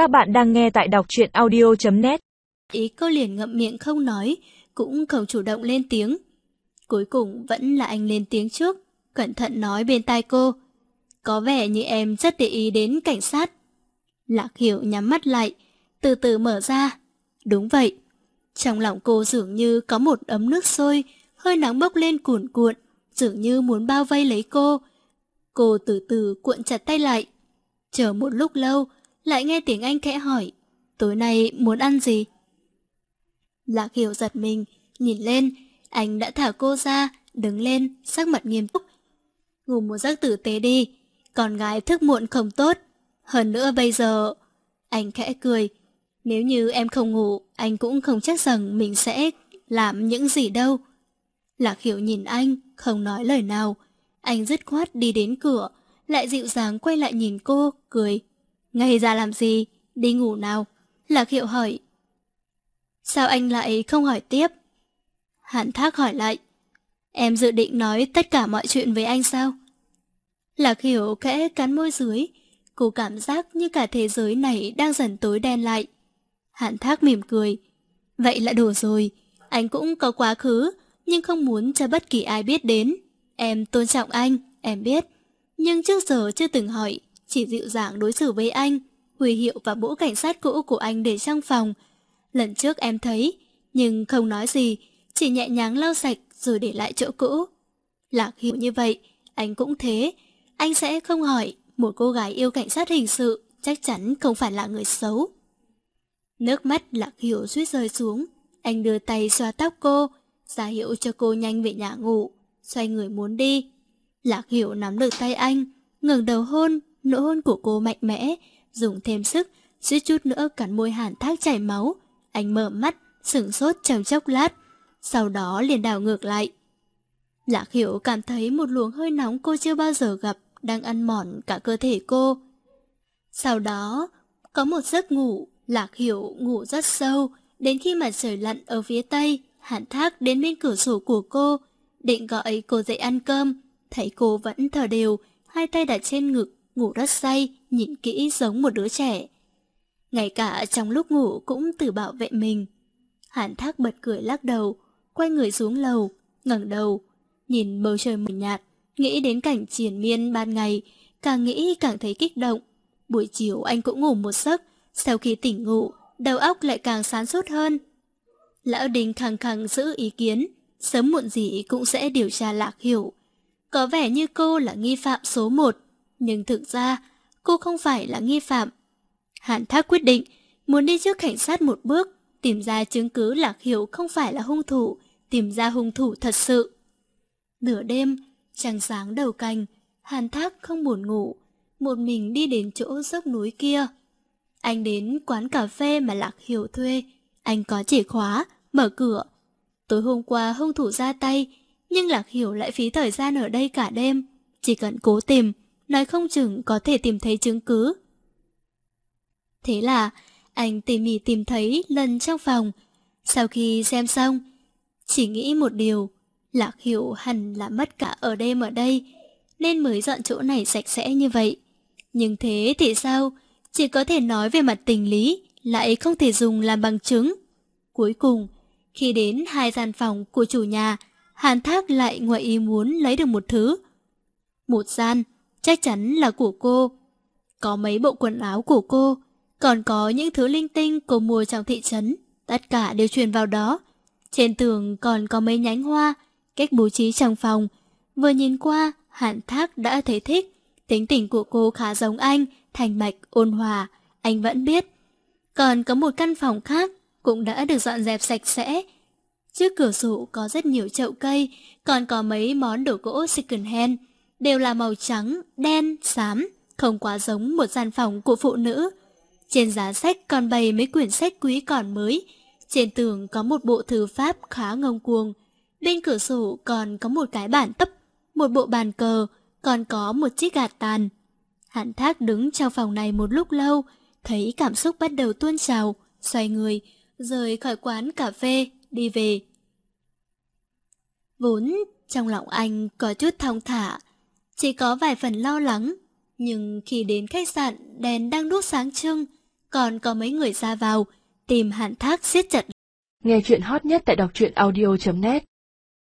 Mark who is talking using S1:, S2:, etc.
S1: Các bạn đang nghe tại đọc truyện audio.net
S2: Ý cô liền ngậm miệng không nói, cũng không chủ động lên tiếng. Cuối cùng vẫn là anh lên tiếng trước, cẩn thận nói bên tai cô. Có vẻ như em rất để ý đến cảnh sát. Lạc hiểu nhắm mắt lại, từ từ mở ra. Đúng vậy. Trong lòng cô dường như có một ấm nước sôi, hơi nóng bốc lên cuồn cuộn, dường như muốn bao vây lấy cô. Cô từ từ cuộn chặt tay lại. Chờ một lúc lâu, lại nghe tiếng anh khẽ hỏi, tối nay muốn ăn gì? Lạc hiểu giật mình, nhìn lên, anh đã thả cô ra, đứng lên, sắc mặt nghiêm túc. Ngủ một giấc tử tế đi, con gái thức muộn không tốt. Hơn nữa bây giờ... Anh khẽ cười. Nếu như em không ngủ, anh cũng không chắc rằng mình sẽ làm những gì đâu. Lạc hiểu nhìn anh, không nói lời nào. Anh dứt khoát đi đến cửa, lại dịu dàng quay lại nhìn cô, cười. Ngay ra làm gì? Đi ngủ nào? Lạc hiệu hỏi. Sao anh lại không hỏi tiếp? Hàn thác hỏi lại. Em dự định nói tất cả mọi chuyện với anh sao? Lạc hiểu kẽ cắn môi dưới. Cô cảm giác như cả thế giới này đang dần tối đen lại. Hạn thác mỉm cười. Vậy là đủ rồi. Anh cũng có quá khứ, nhưng không muốn cho bất kỳ ai biết đến. Em tôn trọng anh, em biết. Nhưng trước giờ chưa từng hỏi, chỉ dịu dàng đối xử với anh. Huy hiệu và mũ cảnh sát cũ của anh để trong phòng. Lần trước em thấy, nhưng không nói gì, chỉ nhẹ nhàng lau sạch rồi để lại chỗ cũ. Lạc hiểu như vậy, anh cũng thế. Anh sẽ không hỏi một cô gái yêu cảnh sát hình sự chắc chắn không phải là người xấu. Nước mắt Lạc Hiểu suýt rơi xuống. Anh đưa tay xoa tóc cô, ra hiệu cho cô nhanh về nhà ngủ, xoay người muốn đi. Lạc Hiểu nắm được tay anh, ngẩng đầu hôn, nụ hôn của cô mạnh mẽ, dùng thêm sức, suýt chút nữa cắn môi hàn thác chảy máu. Anh mở mắt, sửng sốt trong chốc lát, sau đó liền đảo ngược lại. Lạc Hiểu cảm thấy một luồng hơi nóng cô chưa bao giờ gặp đang ăn mòn cả cơ thể cô. Sau đó, có một giấc ngủ, Lạc Hiểu ngủ rất sâu, đến khi mà trời lặn ở phía tây, Hạn Thác đến bên cửa sổ của cô, định gọi cô dậy ăn cơm, thấy cô vẫn thở đều, hai tay đặt trên ngực, ngủ rất say, nhìn kỹ giống một đứa trẻ. Ngay cả trong lúc ngủ cũng tự bảo vệ mình. Hàn Thác bật cười lắc đầu, quay người xuống lầu, ngẩng đầu, nhìn bầu trời mờ nhạt, nghĩ đến cảnh triển miên ban ngày, càng nghĩ càng thấy kích động. Buổi chiều anh cũng ngủ một giấc, sau khi tỉnh ngủ, đầu óc lại càng sáng suốt hơn. Lão Đình khăng khăng giữ ý kiến, sớm muộn gì cũng sẽ điều tra lạc hiểu. Có vẻ như cô là nghi phạm số một, nhưng thực ra cô không phải là nghi phạm. Hàn Thác quyết định muốn đi trước cảnh sát một bước, tìm ra chứng cứ lạc hiểu không phải là hung thủ, tìm ra hung thủ thật sự. Nửa đêm, trăng sáng đầu canh, Hàn Thác không buồn ngủ, một mình đi đến chỗ dốc núi kia. Anh đến quán cà phê mà Lạc Hiểu thuê, anh có chìa khóa, mở cửa. Tối hôm qua hung thủ ra tay, nhưng Lạc Hiểu lại phí thời gian ở đây cả đêm. Chỉ cần cố tìm, nói không chừng có thể tìm thấy chứng cứ. Thế là, anh tỉ mỉ tìm thấy lần trong phòng. Sau khi xem xong, chỉ nghĩ một điều, Lạc Hiểu hẳn là mất cả ở đêm ở đây, nên mới dọn chỗ này sạch sẽ như vậy. Nhưng thế thì sao? Chỉ có thể nói về mặt tình lý, lại không thể dùng làm bằng chứng. Cuối cùng, khi đến hai gian phòng của chủ nhà, Hàn Thác lại ngoại ý muốn lấy được một thứ. Một gian, chắc chắn là của cô. Có mấy bộ quần áo của cô, còn có những thứ linh tinh cô mua trong thị trấn, tất cả đều truyền vào đó. Trên tường còn có mấy nhánh hoa, cách bố trí trong phòng. Vừa nhìn qua, hạn Thác đã thấy thích. Tính tình của cô khá giống anh, thành mạch, ôn hòa, anh vẫn biết. Còn có một căn phòng khác, cũng đã được dọn dẹp sạch sẽ. Trước cửa sổ có rất nhiều chậu cây, còn có mấy món đồ gỗ second hand, đều là màu trắng, đen, xám, không quá giống một gian phòng của phụ nữ. Trên giá sách còn bày mấy quyển sách quý còn mới, trên tường có một bộ thư pháp khá ngông cuồng, bên cửa sổ còn có một cái bản tấp, một bộ bàn cờ, còn có một chiếc gạt tàn. Hạn thác đứng trong phòng này một lúc lâu, thấy cảm xúc bắt đầu tuôn trào, xoay người, rời khỏi quán cà phê, đi về. Vốn trong lòng anh có chút thong thả, chỉ có vài phần lo lắng, nhưng khi đến khách sạn đèn đang đốt sáng trưng, còn có mấy người ra vào, tìm hạn thác siết chặt.
S1: Nghe chuyện hot nhất tại đọc truyện audio.net